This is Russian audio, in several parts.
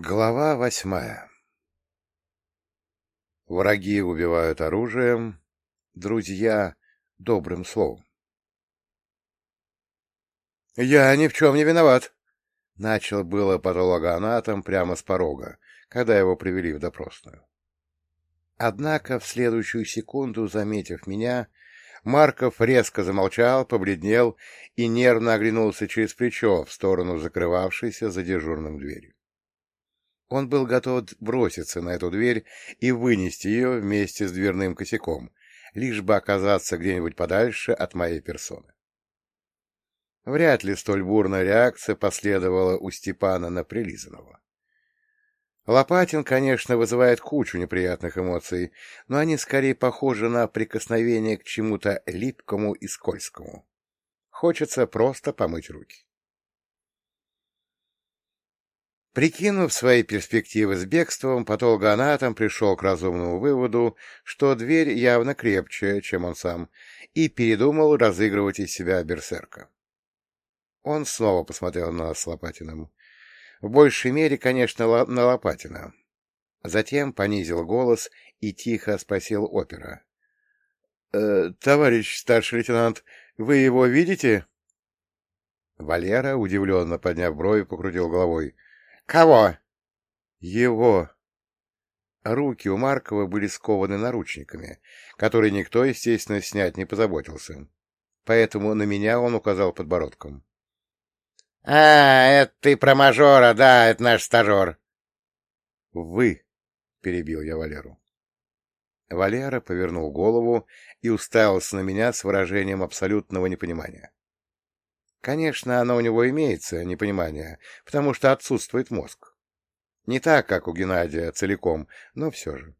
Глава восьмая Враги убивают оружием, друзья — добрым словом. «Я ни в чем не виноват!» — начал было патологоанатом прямо с порога, когда его привели в допросную. Однако в следующую секунду, заметив меня, Марков резко замолчал, побледнел и нервно оглянулся через плечо в сторону закрывавшейся за дежурным дверью. Он был готов броситься на эту дверь и вынести ее вместе с дверным косяком, лишь бы оказаться где-нибудь подальше от моей персоны. Вряд ли столь бурная реакция последовала у Степана на Прилизанного. Лопатин, конечно, вызывает кучу неприятных эмоций, но они скорее похожи на прикосновение к чему-то липкому и скользкому. Хочется просто помыть руки. Прикинув свои перспективы с бегством, патологоанатом пришел к разумному выводу, что дверь явно крепче, чем он сам, и передумал разыгрывать из себя берсерка. Он снова посмотрел на нас с Лопатиным. В большей мере, конечно, на Лопатина. Затем понизил голос и тихо спросил опера. «Э, — Товарищ старший лейтенант, вы его видите? Валера, удивленно подняв брови, покрутил головой. — «Кого?» «Его». Руки у Маркова были скованы наручниками, которые никто, естественно, снять не позаботился. Поэтому на меня он указал подбородком. — А, это ты про мажора, да, это наш стажер. — Вы, — перебил я Валеру. Валера повернул голову и уставился на меня с выражением абсолютного непонимания. Конечно, оно у него имеется, непонимание, потому что отсутствует мозг. Не так, как у Геннадия целиком, но все же.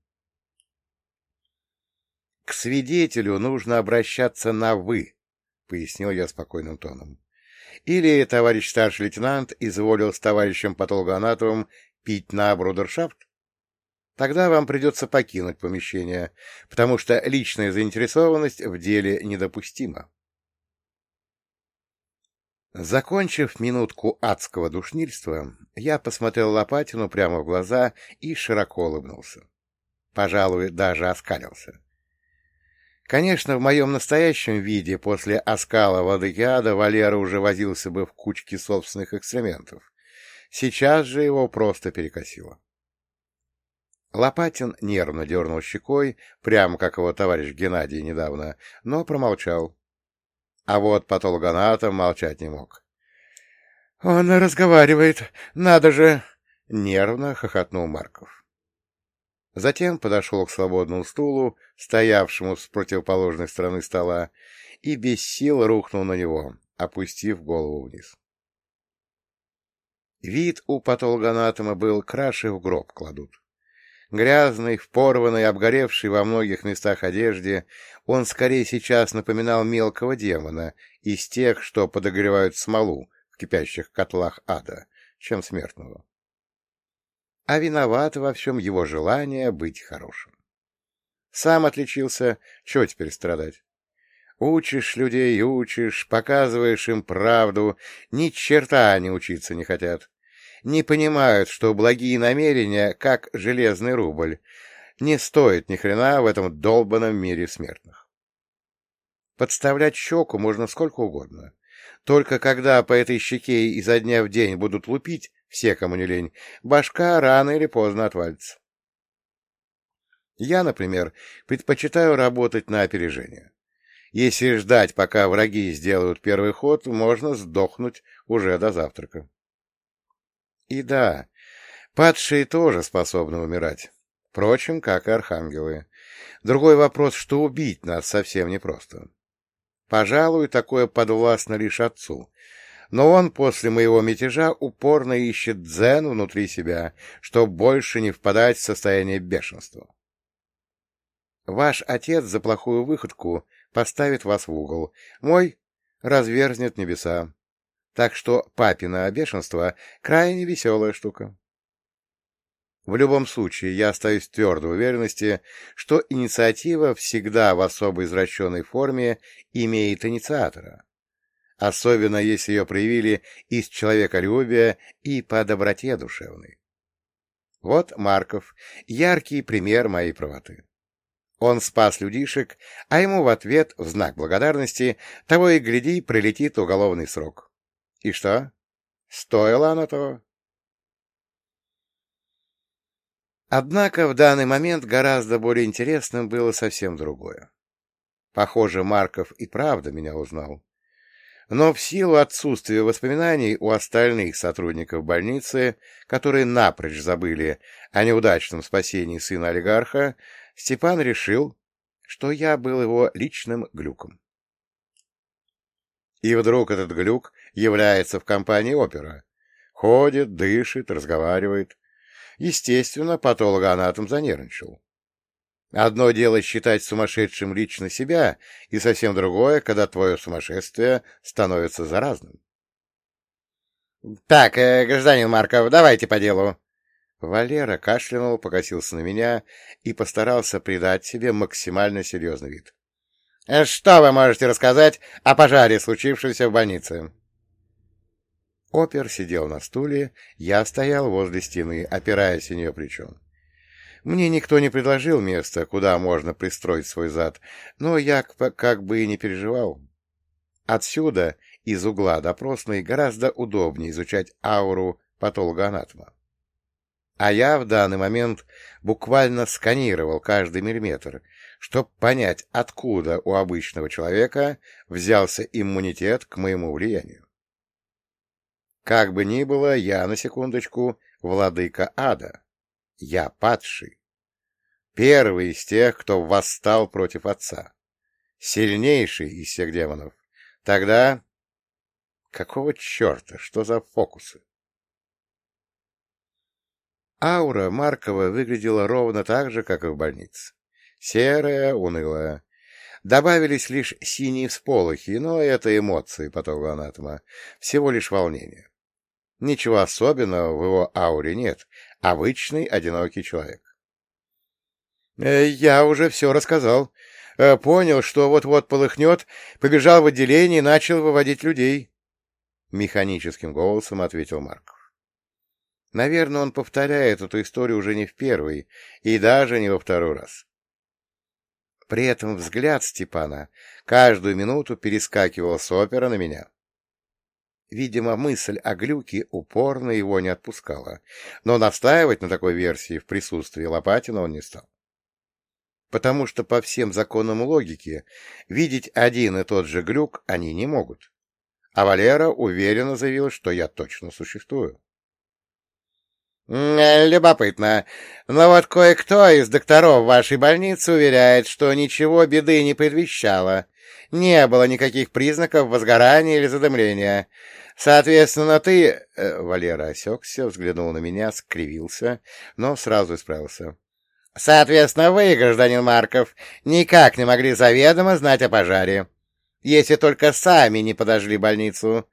«К свидетелю нужно обращаться на «вы», — пояснил я спокойным тоном. «Или товарищ старший лейтенант изволил с товарищем патологоанатомом пить на брудершафт? Тогда вам придется покинуть помещение, потому что личная заинтересованность в деле недопустима». Закончив минутку адского душнильства, я посмотрел Лопатину прямо в глаза и широко улыбнулся. Пожалуй, даже оскалился. Конечно, в моем настоящем виде после оскала Владыкиада Валера уже возился бы в кучке собственных экстрементов. Сейчас же его просто перекосило. Лопатин нервно дернул щекой, прямо как его товарищ Геннадий недавно, но промолчал. А вот патологоанатом молчать не мог. — Он разговаривает, надо же! — нервно хохотнул Марков. Затем подошел к свободному стулу, стоявшему с противоположной стороны стола, и без сил рухнул на него, опустив голову вниз. Вид у патологоанатома был краши в гроб кладут. Грязный, впорванный, обгоревший во многих местах одежде, он скорее сейчас напоминал мелкого демона из тех, что подогревают смолу в кипящих котлах ада, чем смертного. А виноват во всем его желание быть хорошим. Сам отличился, чего теперь страдать? Учишь людей, учишь, показываешь им правду, ни черта они учиться не хотят не понимают, что благие намерения, как железный рубль, не стоят ни хрена в этом долбанном мире смертных. Подставлять щеку можно сколько угодно. Только когда по этой щеке изо дня в день будут лупить, все, кому не лень, башка рано или поздно отвалится. Я, например, предпочитаю работать на опережение. Если ждать, пока враги сделают первый ход, можно сдохнуть уже до завтрака. И да, падшие тоже способны умирать. Впрочем, как и архангелы. Другой вопрос, что убить нас совсем непросто. Пожалуй, такое подвластно лишь отцу. Но он после моего мятежа упорно ищет дзен внутри себя, чтобы больше не впадать в состояние бешенства. Ваш отец за плохую выходку поставит вас в угол, мой разверзнет небеса. Так что папина бешенство — крайне веселая штука. В любом случае, я остаюсь в твердой уверенности, что инициатива всегда в особо извращенной форме имеет инициатора, особенно если ее проявили из человеколюбия и по доброте душевной. Вот Марков, яркий пример моей правоты. Он спас людишек, а ему в ответ, в знак благодарности, того и гляди, прилетит уголовный срок. И что? Стоило оно того? Однако в данный момент гораздо более интересным было совсем другое. Похоже, Марков и правда меня узнал. Но в силу отсутствия воспоминаний у остальных сотрудников больницы, которые напрочь забыли о неудачном спасении сына олигарха, Степан решил, что я был его личным глюком. И вдруг этот глюк является в компании опера. Ходит, дышит, разговаривает. Естественно, патологоанатом занервничал. Одно дело считать сумасшедшим лично себя, и совсем другое, когда твое сумасшествие становится заразным. — Так, э, гражданин Марков, давайте по делу. Валера кашлянул, покосился на меня и постарался придать себе максимально серьезный вид. — Что вы можете рассказать о пожаре, случившемся в больнице? Опер сидел на стуле, я стоял возле стены, опираясь о нее плечом. Мне никто не предложил место, куда можно пристроить свой зад, но я как бы и не переживал. Отсюда, из угла допросной, гораздо удобнее изучать ауру патологоанатома. А я в данный момент буквально сканировал каждый миллиметр, чтобы понять, откуда у обычного человека взялся иммунитет к моему влиянию. Как бы ни было, я, на секундочку, владыка ада. Я падший. Первый из тех, кто восстал против отца. Сильнейший из всех демонов. Тогда... Какого черта? Что за фокусы? Аура Маркова выглядела ровно так же, как и в больнице. Серая, унылая. Добавились лишь синие всполохи, но это эмоции патологоанатома, всего лишь волнение. Ничего особенного в его ауре нет. Обычный одинокий человек. Э, «Я уже все рассказал. Э, понял, что вот-вот полыхнет, побежал в отделение и начал выводить людей». Механическим голосом ответил Марков. Наверное, он повторяет эту историю уже не в первый и даже не во второй раз. При этом взгляд Степана каждую минуту перескакивал с опера на меня. Видимо, мысль о глюке упорно его не отпускала, но настаивать на такой версии в присутствии Лопатина он не стал. Потому что по всем законам логики видеть один и тот же глюк они не могут. А Валера уверенно заявил, что я точно существую. «Любопытно. Но вот кое-кто из докторов вашей больницы уверяет, что ничего беды не предвещало. Не было никаких признаков возгорания или задымления. Соответственно, ты...» э, Валера осекся, взглянул на меня, скривился, но сразу исправился. «Соответственно, вы, гражданин Марков, никак не могли заведомо знать о пожаре, если только сами не подожгли больницу».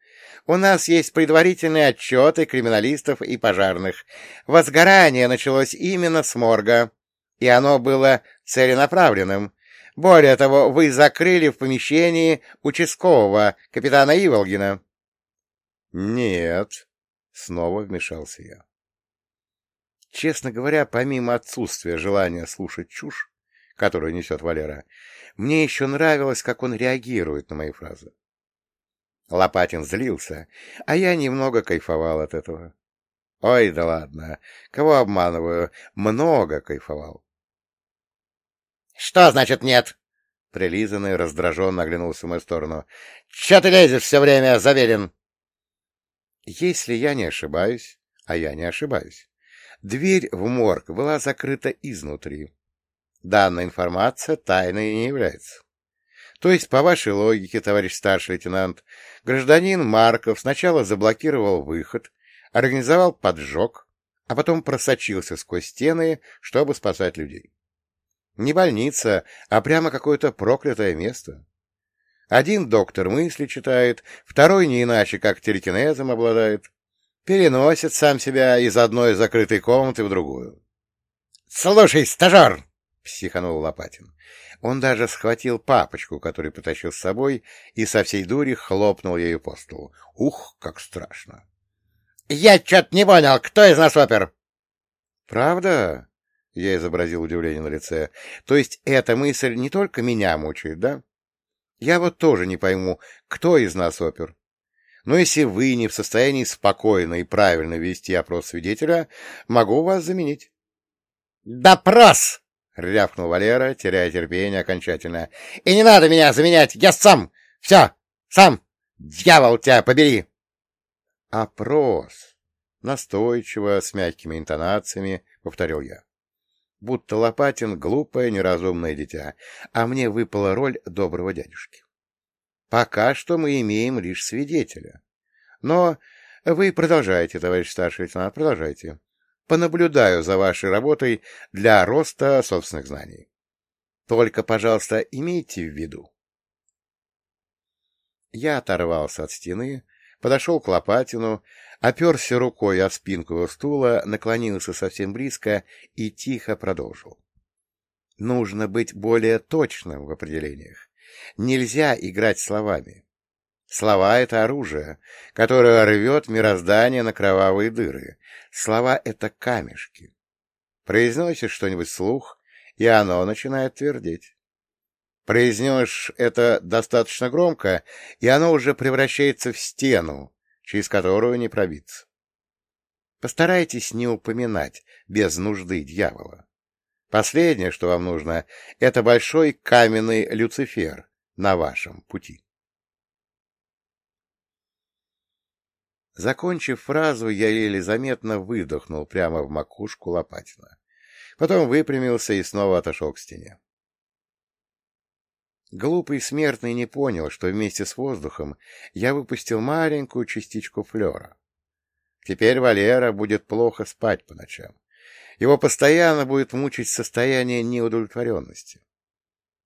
У нас есть предварительные отчеты криминалистов и пожарных. Возгорание началось именно с морга, и оно было целенаправленным. Более того, вы закрыли в помещении участкового капитана Иволгина. — Нет, — снова вмешался я. Честно говоря, помимо отсутствия желания слушать чушь, которую несет Валера, мне еще нравилось, как он реагирует на мои фразы. Лопатин злился, а я немного кайфовал от этого. Ой, да ладно, кого обманываю, много кайфовал. — Что значит нет? — прилизанный раздраженно оглянулся в мою сторону. — Че ты лезешь все время, Заверин? Если я не ошибаюсь, а я не ошибаюсь, дверь в морг была закрыта изнутри. Данная информация тайной не является. То есть, по вашей логике, товарищ старший лейтенант, гражданин Марков сначала заблокировал выход, организовал поджог, а потом просочился сквозь стены, чтобы спасать людей. Не больница, а прямо какое-то проклятое место. Один доктор мысли читает, второй не иначе, как телекинезом обладает. Переносит сам себя из одной закрытой комнаты в другую. — Слушай, стажер! — психанул Лопатин. Он даже схватил папочку, которую потащил с собой, и со всей дури хлопнул ею по столу. Ух, как страшно! — Я что-то не понял, кто из нас опер? — Правда? — я изобразил удивление на лице. — То есть эта мысль не только меня мучает, да? Я вот тоже не пойму, кто из нас опер. Но если вы не в состоянии спокойно и правильно вести опрос свидетеля, могу вас заменить. «Допрос!» — рявкнул Валера, теряя терпение окончательно. «И не надо меня заменять! Я сам! Все! Сам! Дьявол тебя побери!» «Опрос!» — настойчиво, с мягкими интонациями, повторил я. Будто Лопатин — глупое, неразумное дитя, а мне выпала роль доброго дядюшки. Пока что мы имеем лишь свидетеля. Но вы продолжайте, товарищ старший лейтенант, продолжайте понаблюдаю за вашей работой для роста собственных знаний. Только, пожалуйста, имейте в виду. Я оторвался от стены, подошел к Лопатину, оперся рукой о спинку его стула, наклонился совсем близко и тихо продолжил. Нужно быть более точным в определениях. Нельзя играть словами. Слова — это оружие, которое рвет мироздание на кровавые дыры. Слова — это камешки. Произносишь что-нибудь вслух, и оно начинает твердеть. Произнешь это достаточно громко, и оно уже превращается в стену, через которую не пробиться. Постарайтесь не упоминать без нужды дьявола. Последнее, что вам нужно, — это большой каменный Люцифер на вашем пути. Закончив фразу, я еле заметно выдохнул прямо в макушку Лопатина. Потом выпрямился и снова отошел к стене. Глупый смертный не понял, что вместе с воздухом я выпустил маленькую частичку флера. Теперь Валера будет плохо спать по ночам. Его постоянно будет мучить состояние неудовлетворенности.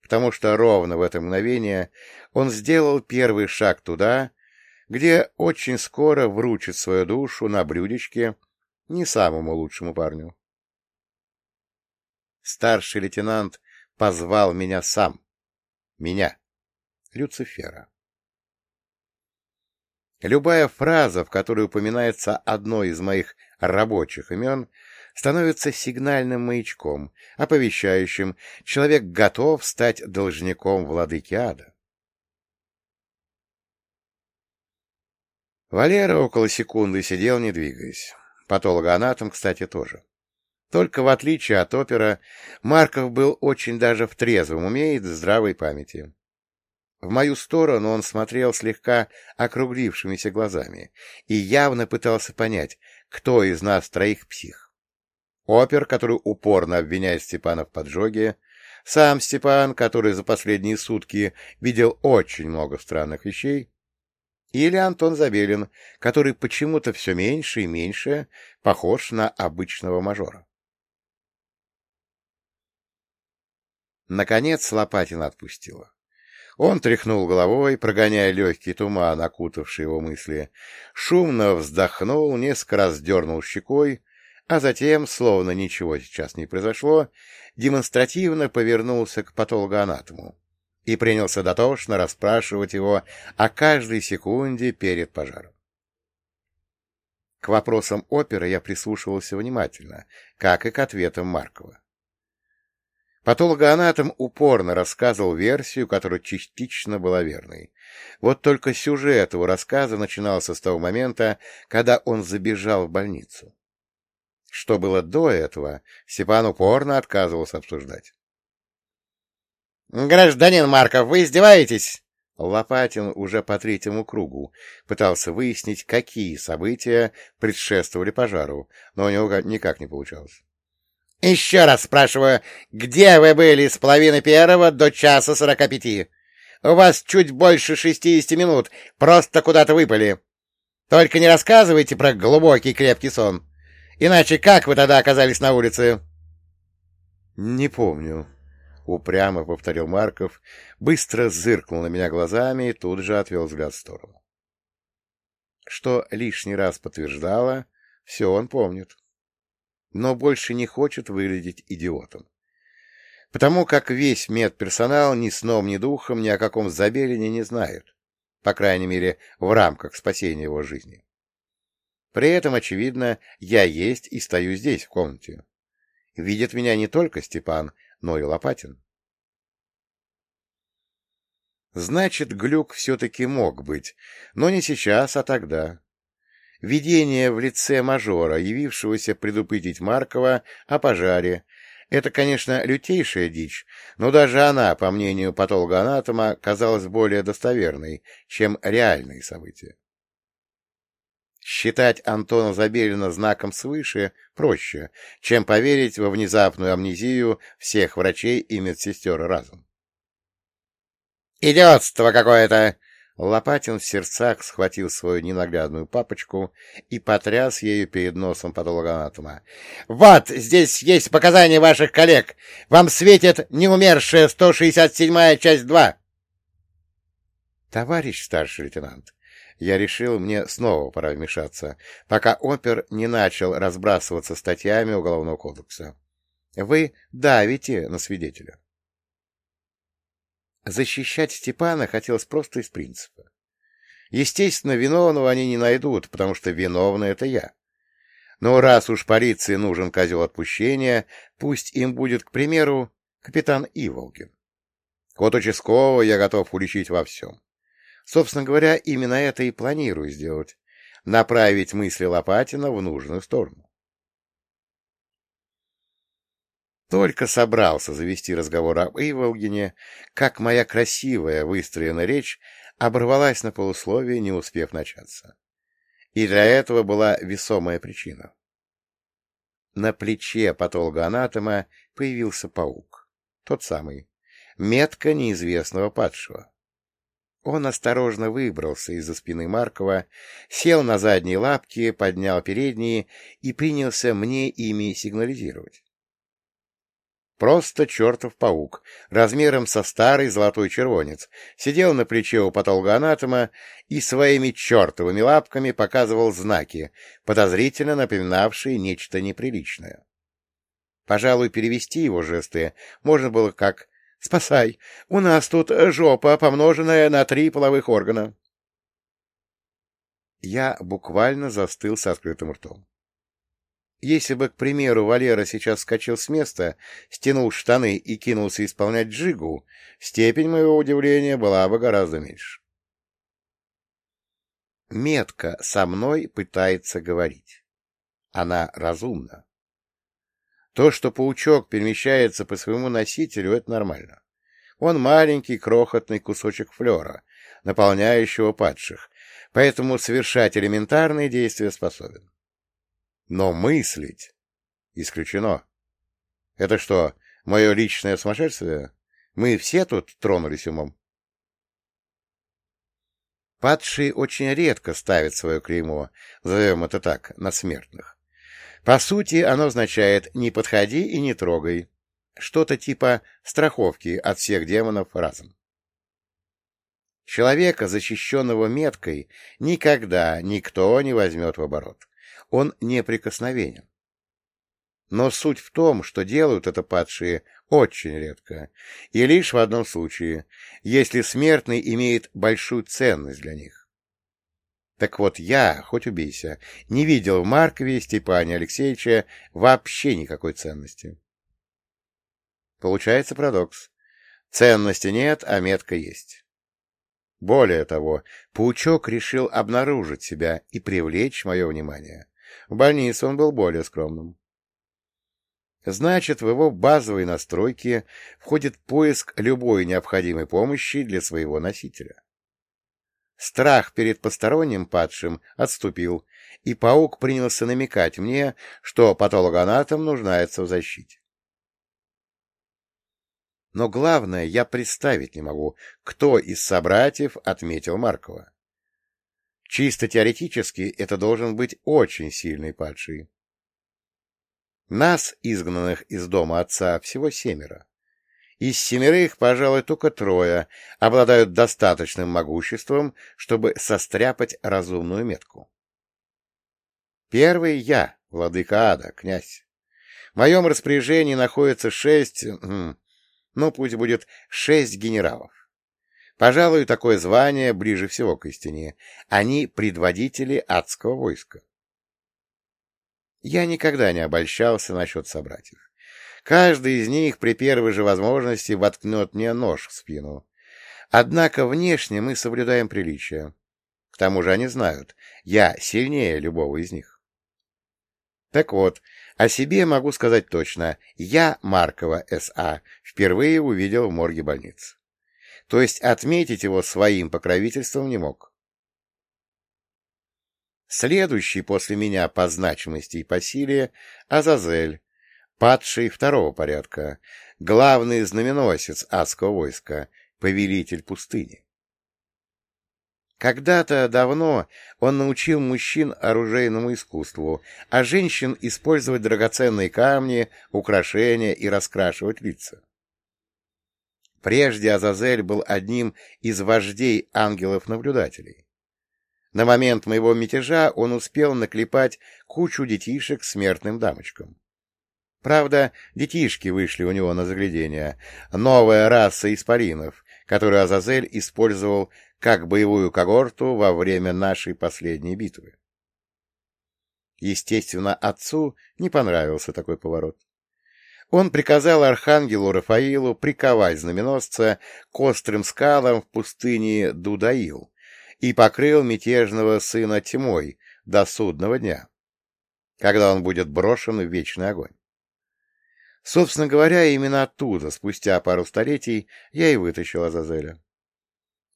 Потому что ровно в это мгновение он сделал первый шаг туда, где очень скоро вручит свою душу на блюдечке не самому лучшему парню. Старший лейтенант позвал меня сам. Меня, Люцифера. Любая фраза, в которой упоминается одно из моих рабочих имен, становится сигнальным маячком, оповещающим, человек готов стать должником владыки ада. Валера около секунды сидел, не двигаясь. Патологоанатом, кстати, тоже. Только в отличие от опера, Марков был очень даже в трезвом уме и здравой памяти. В мою сторону он смотрел слегка округлившимися глазами и явно пытался понять, кто из нас троих псих. Опер, который упорно обвиняет Степана в поджоге, сам Степан, который за последние сутки видел очень много странных вещей, или Антон Забелин, который почему-то все меньше и меньше похож на обычного мажора. Наконец Лопатин отпустила. Он тряхнул головой, прогоняя легкий туман, окутавший его мысли, шумно вздохнул, несколько раз дернул щекой, а затем, словно ничего сейчас не произошло, демонстративно повернулся к патологоанатому и принялся дотошно расспрашивать его о каждой секунде перед пожаром. К вопросам оперы я прислушивался внимательно, как и к ответам Маркова. Патологоанатом упорно рассказывал версию, которая частично была верной. Вот только сюжет его рассказа начинался с того момента, когда он забежал в больницу. Что было до этого, Степан упорно отказывался обсуждать. «Гражданин Марков, вы издеваетесь?» Лопатин уже по третьему кругу пытался выяснить, какие события предшествовали пожару, но у него никак не получалось. «Еще раз спрашиваю, где вы были с половины первого до часа сорока пяти? У вас чуть больше шестидесяти минут, просто куда-то выпали. Только не рассказывайте про глубокий крепкий сон. Иначе как вы тогда оказались на улице?» «Не помню», упрямо повторил Марков, быстро зыркнул на меня глазами и тут же отвел взгляд в сторону. Что лишний раз подтверждало, все он помнит. Но больше не хочет выглядеть идиотом. Потому как весь медперсонал ни сном, ни духом ни о каком Забелине не знает. По крайней мере, в рамках спасения его жизни. При этом, очевидно, я есть и стою здесь, в комнате. видит меня не только Степан, но и Лопатин. Значит, глюк все-таки мог быть, но не сейчас, а тогда. Видение в лице мажора, явившегося предупредить Маркова о пожаре, это, конечно, лютейшая дичь, но даже она, по мнению патологоанатома, казалась более достоверной, чем реальные события. Считать Антона Забелина знаком свыше проще, чем поверить во внезапную амнезию всех врачей и медсестер разом. «Идиотство какое-то!» Лопатин в сердцах схватил свою ненаглядную папочку и потряс ею перед носом патологоанатома. — Вот, здесь есть показания ваших коллег. Вам светит неумершая 167-я часть 2. — Товарищ старший лейтенант, я решил, мне снова пора вмешаться, пока опер не начал разбрасываться статьями Уголовного кодекса. Вы давите на свидетеля. Защищать Степана хотелось просто из принципа. Естественно, виновного они не найдут, потому что виновный — это я. Но раз уж полиции нужен козел отпущения, пусть им будет, к примеру, капитан Иволгин. Код участкового я готов уличить во всем. Собственно говоря, именно это и планирую сделать — направить мысли Лопатина в нужную сторону. Только собрался завести разговор об Иволгине, как моя красивая выстроенная речь оборвалась на полусловие, не успев начаться. И для этого была весомая причина. На плече патологоанатома появился паук. Тот самый. Метка неизвестного падшего. Он осторожно выбрался из-за спины Маркова, сел на задние лапки, поднял передние и принялся мне ими сигнализировать. Просто чертов паук, размером со старый золотой червонец, сидел на плече у патологоанатома и своими чертовыми лапками показывал знаки, подозрительно напоминавшие нечто неприличное. Пожалуй, перевести его жесты можно было как «Спасай! У нас тут жопа, помноженная на три половых органа!» Я буквально застыл с открытым ртом. Если бы, к примеру, Валера сейчас скачал с места, стянул штаны и кинулся исполнять джигу, степень моего удивления была бы гораздо меньше. Метка со мной пытается говорить. Она разумна. То, что паучок перемещается по своему носителю, это нормально. Он маленький крохотный кусочек флера, наполняющего падших, поэтому совершать элементарные действия способен. Но мыслить исключено. Это что, мое личное сумасшествие? Мы все тут тронулись умом? Падшие очень редко ставят свое клеймо, назовем это так, на смертных. По сути, оно означает «не подходи и не трогай». Что-то типа страховки от всех демонов разом. Человека, защищенного меткой, никогда никто не возьмет в оборот он неприкосновенен. Но суть в том, что делают это падшие очень редко, и лишь в одном случае, если смертный имеет большую ценность для них. Так вот, я, хоть убейся, не видел в Маркове Степане Алексеевича вообще никакой ценности. Получается парадокс. Ценности нет, а метка есть. Более того, паучок решил обнаружить себя и привлечь мое внимание. В больнице он был более скромным. Значит, в его базовой настройке входит поиск любой необходимой помощи для своего носителя. Страх перед посторонним падшим отступил, и паук принялся намекать мне, что патологоанатом нуждается в защите. Но главное, я представить не могу, кто из собратьев отметил Маркова. Чисто теоретически это должен быть очень сильный падший. Нас, изгнанных из дома отца, всего семеро. Из семерых, пожалуй, только трое обладают достаточным могуществом, чтобы состряпать разумную метку. Первый — я, владыка ада, князь. В моем распоряжении находится шесть, ну, пусть будет шесть генералов. Пожалуй, такое звание ближе всего к истине. Они предводители адского войска. Я никогда не обольщался насчет собратьев. Каждый из них при первой же возможности воткнет мне нож в спину. Однако внешне мы соблюдаем приличие. К тому же они знают, я сильнее любого из них. Так вот, о себе могу сказать точно. Я Маркова С.А. впервые увидел в морге больницы. То есть отметить его своим покровительством не мог. Следующий после меня по значимости и по силе — Азазель, падший второго порядка, главный знаменосец адского войска, повелитель пустыни. Когда-то давно он научил мужчин оружейному искусству, а женщин использовать драгоценные камни, украшения и раскрашивать лица. Прежде Азазель был одним из вождей ангелов-наблюдателей. На момент моего мятежа он успел наклепать кучу детишек смертным дамочкам. Правда, детишки вышли у него на заглядение, новая раса исполинов, которую Азазель использовал как боевую когорту во время нашей последней битвы. Естественно, отцу не понравился такой поворот. Он приказал архангелу Рафаилу приковать знаменосца к острым скалам в пустыне Дудаил и покрыл мятежного сына тьмой до судного дня, когда он будет брошен в вечный огонь. Собственно говоря, именно оттуда, спустя пару столетий, я и вытащил Азазеля.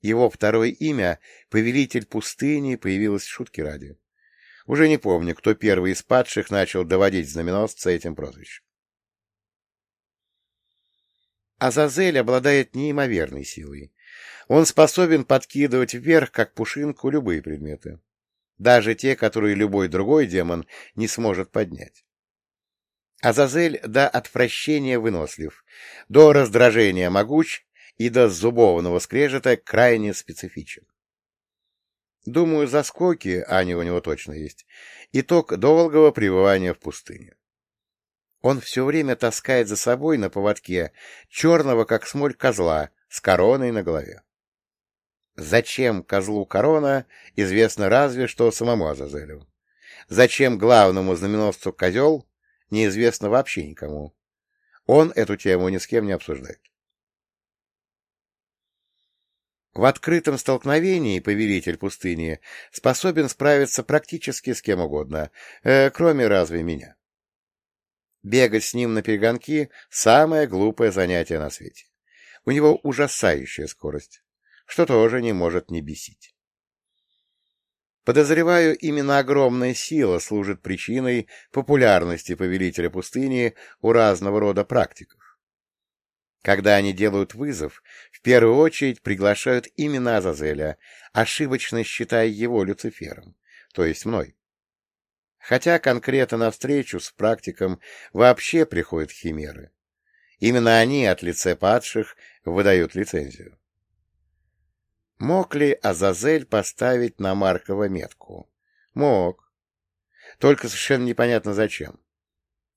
Его второе имя, повелитель пустыни, появилось в шутке ради. Уже не помню, кто первый из падших начал доводить знаменосца этим прозвищем. Азазель обладает неимоверной силой. Он способен подкидывать вверх, как пушинку, любые предметы. Даже те, которые любой другой демон не сможет поднять. Азазель до отвращения вынослив, до раздражения могуч и до зубовного скрежета крайне специфичен. Думаю, заскоки, а они у него точно есть, итог долгого пребывания в пустыне. Он все время таскает за собой на поводке черного, как смоль, козла с короной на голове. Зачем козлу корона, известно разве что самому Азазелю. Зачем главному знаменосцу козел, неизвестно вообще никому. Он эту тему ни с кем не обсуждает. В открытом столкновении повелитель пустыни способен справиться практически с кем угодно, э, кроме разве меня. Бегать с ним на перегонки — самое глупое занятие на свете. У него ужасающая скорость, что тоже не может не бесить. Подозреваю, именно огромная сила служит причиной популярности повелителя пустыни у разного рода практиков. Когда они делают вызов, в первую очередь приглашают именно Азазеля, ошибочно считая его Люцифером, то есть мной. Хотя конкретно на встречу с практиком вообще приходят химеры. Именно они от лица падших выдают лицензию. Мог ли Азазель поставить на Маркова метку? Мог. Только совершенно непонятно зачем.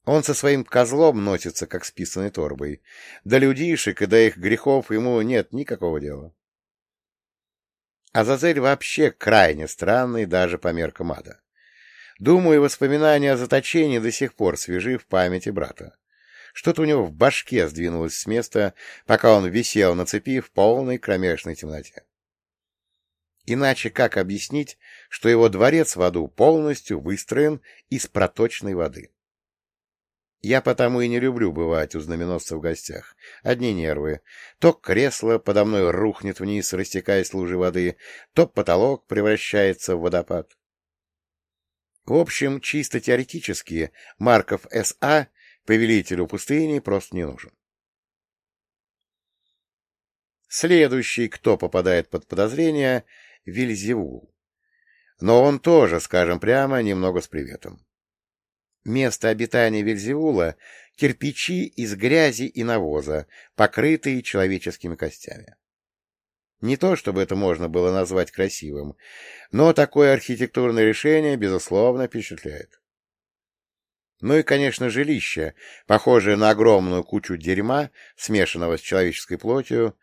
Он со своим козлом носится, как с писаной торбой. До людишек и до их грехов ему нет никакого дела. Азазель вообще крайне странный даже по меркам ада. Думаю, воспоминания о заточении до сих пор свежи в памяти брата. Что-то у него в башке сдвинулось с места, пока он висел на цепи в полной кромешной темноте. Иначе как объяснить, что его дворец в аду полностью выстроен из проточной воды? Я потому и не люблю бывать у знаменосца в гостях. Одни нервы. То кресло подо мной рухнет вниз, растекаясь лужи воды, то потолок превращается в водопад. В общем, чисто теоретически, Марков С.А. повелителю пустыни просто не нужен. Следующий, кто попадает под подозрение, — Вильзевул. Но он тоже, скажем прямо, немного с приветом. Место обитания Вильзевула — кирпичи из грязи и навоза, покрытые человеческими костями. Не то, чтобы это можно было назвать красивым, но такое архитектурное решение, безусловно, впечатляет. Ну и, конечно, жилище, похожее на огромную кучу дерьма, смешанного с человеческой плотью,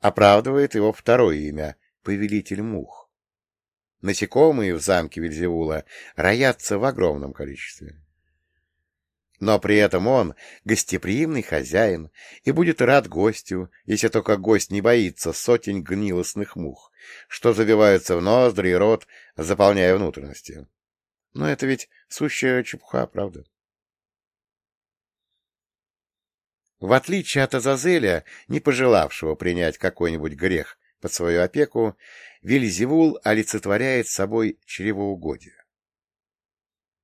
оправдывает его второе имя — Повелитель Мух. Насекомые в замке Вильзевула роятся в огромном количестве. Но при этом он гостеприимный хозяин и будет рад гостю, если только гость не боится сотен гнилостных мух, что забиваются в ноздри и рот, заполняя внутренности. Но это ведь сущая чепуха, правда? В отличие от Азазеля, не пожелавшего принять какой-нибудь грех под свою опеку, Вильзевул олицетворяет собой чревоугодие.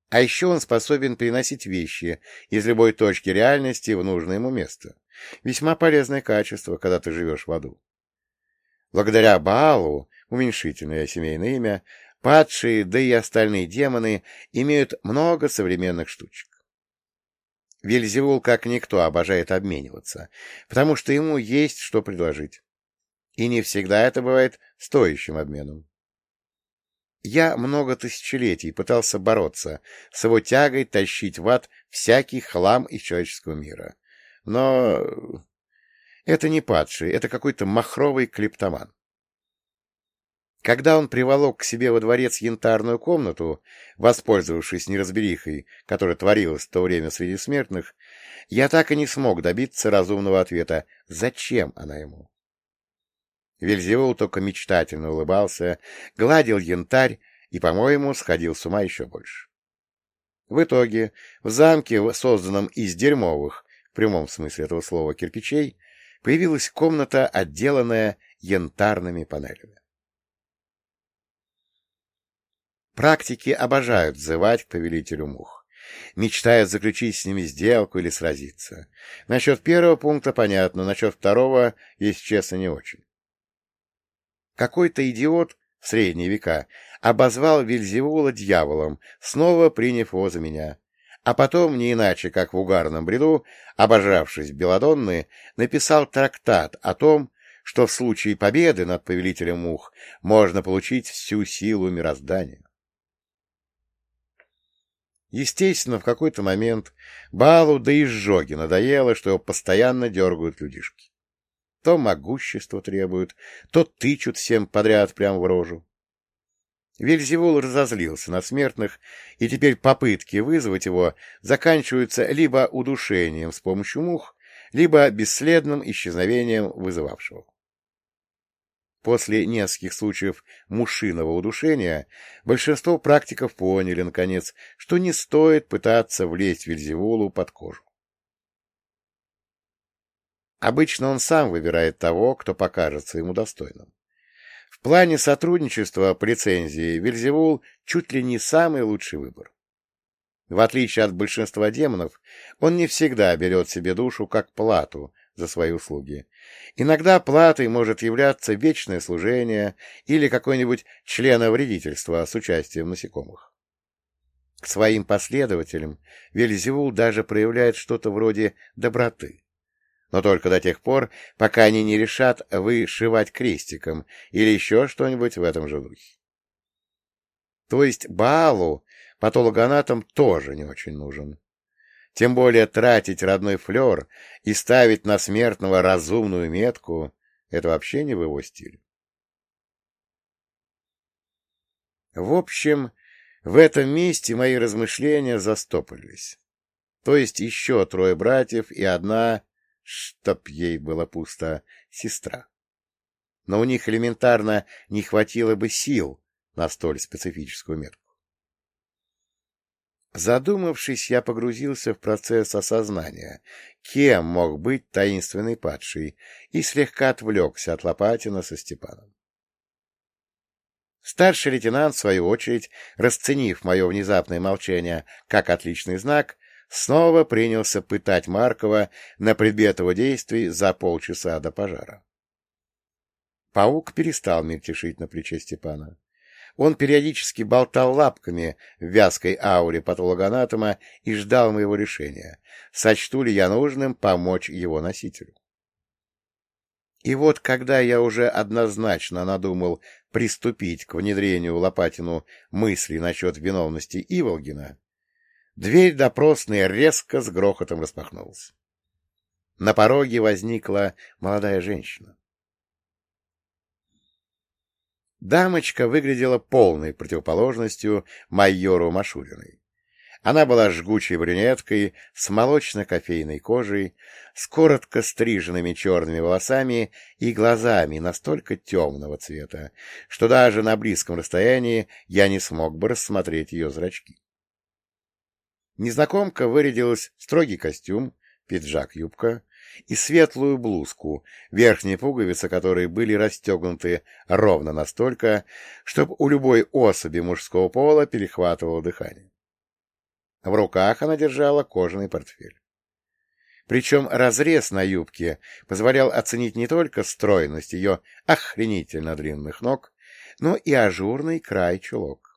А еще он способен переносить вещи из любой точки реальности в нужное ему место. Весьма полезное качество, когда ты живешь в аду. Благодаря Баалу, уменьшительное семейное имя, падшие, да и остальные демоны имеют много современных штучек. Вельзевул, как никто, обожает обмениваться, потому что ему есть что предложить. И не всегда это бывает стоящим обменом. Я много тысячелетий пытался бороться с его тягой тащить в ад всякий хлам из человеческого мира. Но это не падший, это какой-то махровый клептоман. Когда он приволок к себе во дворец янтарную комнату, воспользовавшись неразберихой, которая творилась в то время среди смертных, я так и не смог добиться разумного ответа, зачем она ему. Вельзевул только мечтательно улыбался, гладил янтарь и, по-моему, сходил с ума еще больше. В итоге в замке, созданном из дерьмовых, в прямом смысле этого слова, кирпичей, появилась комната, отделанная янтарными панелями. Практики обожают взывать к повелителю мух. Мечтают заключить с ними сделку или сразиться. Насчет первого пункта понятно, насчет второго, если честно, не очень. Какой-то идиот в средние века обозвал Вильзевула дьяволом, снова приняв его за меня. А потом, не иначе, как в угарном бреду, обожавшись Беладонны, написал трактат о том, что в случае победы над повелителем мух можно получить всю силу мироздания. Естественно, в какой-то момент Балу да и Жоги надоело, что его постоянно дергают людишки. То могущество требуют, то тычут всем подряд прямо в рожу. Вельзевул разозлился на смертных, и теперь попытки вызвать его заканчиваются либо удушением с помощью мух, либо бесследным исчезновением вызывавшего. После нескольких случаев мушиного удушения большинство практиков поняли, наконец, что не стоит пытаться влезть Вельзевулу под кожу. Обычно он сам выбирает того, кто покажется ему достойным. В плане сотрудничества по лицензии Вильзевул чуть ли не самый лучший выбор. В отличие от большинства демонов, он не всегда берет себе душу как плату за свои услуги. Иногда платой может являться вечное служение или какое-нибудь членовредительство с участием насекомых. К своим последователям Вельзевул даже проявляет что-то вроде доброты но только до тех пор, пока они не решат вышивать крестиком или еще что-нибудь в этом же духе. То есть Баалу, патологоанатом, тоже не очень нужен. Тем более тратить родной флер и ставить на смертного разумную метку — это вообще не в его стиле. В общем, в этом месте мои размышления застопорились. То есть еще трое братьев и одна чтоб ей было пусто, сестра. Но у них элементарно не хватило бы сил на столь специфическую метку. Задумавшись, я погрузился в процесс осознания, кем мог быть таинственный падший, и слегка отвлекся от Лопатина со Степаном. Старший лейтенант, в свою очередь, расценив мое внезапное молчание как отличный знак, снова принялся пытать Маркова на предмет его действий за полчаса до пожара. Паук перестал мельтешить на плече Степана. Он периодически болтал лапками в вязкой ауре патологоанатома и ждал моего решения, сочту ли я нужным помочь его носителю. И вот когда я уже однозначно надумал приступить к внедрению Лопатину мысли насчет виновности Иволгина, Дверь допросной резко с грохотом распахнулась. На пороге возникла молодая женщина. Дамочка выглядела полной противоположностью майору Машуриной. Она была жгучей брюнеткой, с молочно-кофейной кожей, с коротко стриженными черными волосами и глазами настолько темного цвета, что даже на близком расстоянии я не смог бы рассмотреть ее зрачки. Незнакомка вырядилась в строгий костюм, пиджак-юбка и светлую блузку, верхние пуговицы которой были расстегнуты ровно настолько, чтобы у любой особи мужского пола перехватывало дыхание. В руках она держала кожаный портфель. Причем разрез на юбке позволял оценить не только стройность ее охренительно длинных ног, но и ажурный край чулок. —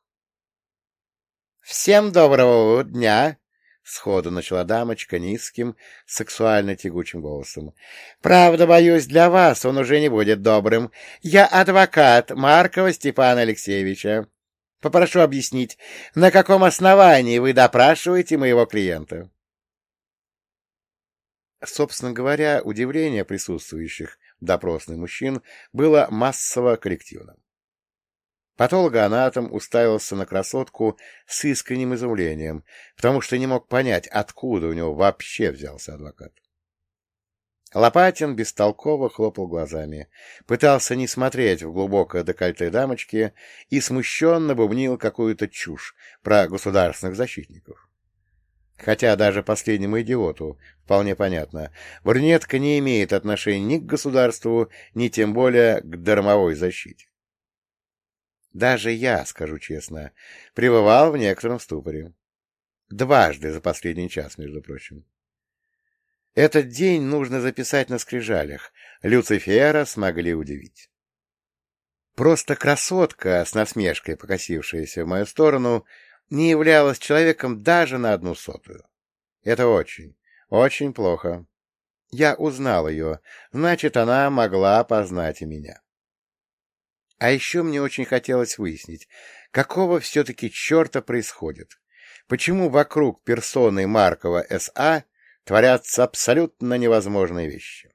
Всем доброго дня! — сходу начала дамочка низким, сексуально-тягучим голосом. — Правда, боюсь, для вас он уже не будет добрым. Я адвокат Маркова Степана Алексеевича. Попрошу объяснить, на каком основании вы допрашиваете моего клиента? Собственно говоря, удивление присутствующих допросных мужчин было массово коллективным. Патологоанатом уставился на красотку с искренним изумлением, потому что не мог понять, откуда у него вообще взялся адвокат. Лопатин бестолково хлопал глазами, пытался не смотреть в глубокое декольте дамочки и смущенно бубнил какую-то чушь про государственных защитников. Хотя даже последнему идиоту вполне понятно, брюнетка не имеет отношения ни к государству, ни тем более к дармовой защите. Даже я, скажу честно, пребывал в некотором ступоре. Дважды за последний час, между прочим. Этот день нужно записать на скрижалях. Люцифера смогли удивить. Просто красотка, с насмешкой покосившаяся в мою сторону, не являлась человеком даже на одну сотую. Это очень, очень плохо. Я узнал ее, значит, она могла познать и меня. А еще мне очень хотелось выяснить, какого все-таки черта происходит, почему вокруг персоны Маркова С.А творятся абсолютно невозможные вещи.